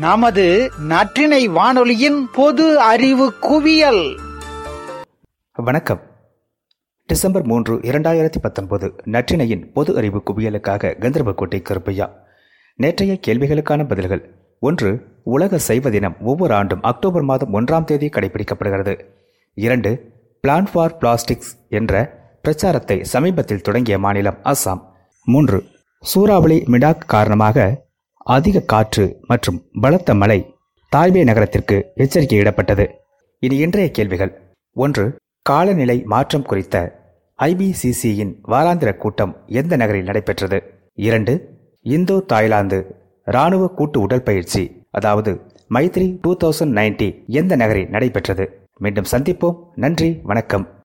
நமது நற்றினை வானொலியின் பொது அறிவு குவியல். வணக்கம். டிசம்பர் மூன்று இரண்டாயிரத்தி பத்தொன்பது நற்றினையின் பொது அறிவு குவியலுக்காக கந்தர்வக்கோட்டை கருப்பையா. நேற்றைய கேள்விகளுக்கான பதில்கள். ஒன்று உலக சைவ தினம் ஒவ்வொரு ஆண்டும் அக்டோபர் மாதம் ஒன்றாம் தேதி கடைபிடிக்கப்படுகிறது. இரண்டு பிளான் ஃபார் பிளாஸ்டிக்ஸ் என்ற பிரச்சாரத்தை சமீபத்தில் தொடங்கிய மாநிலம் அஸ்ஸாம் மூன்று சூறாவளி மிடாக் காரணமாக அதிக காற்று மற்றும் பலத்த மழை தாய்பே நகரத்திற்கு எச்சரிக்கையிடப்பட்டது. இனி இன்றைய கேள்விகள். ஒன்று காலநிலை மாற்றம் குறித்த ஐபிசிசியின் வாராந்திர கூட்டம் எந்த நகரில் நடைபெற்றது? இரண்டு இந்தோ தாய்லாந்து இராணுவ கூட்டு உடற்பயிற்சி அதாவது மைத்ரி டூ தௌசண்ட் நைன்டி எந்த நகரில் நடைபெற்றது? மீண்டும் சந்திப்போம். நன்றி வணக்கம்.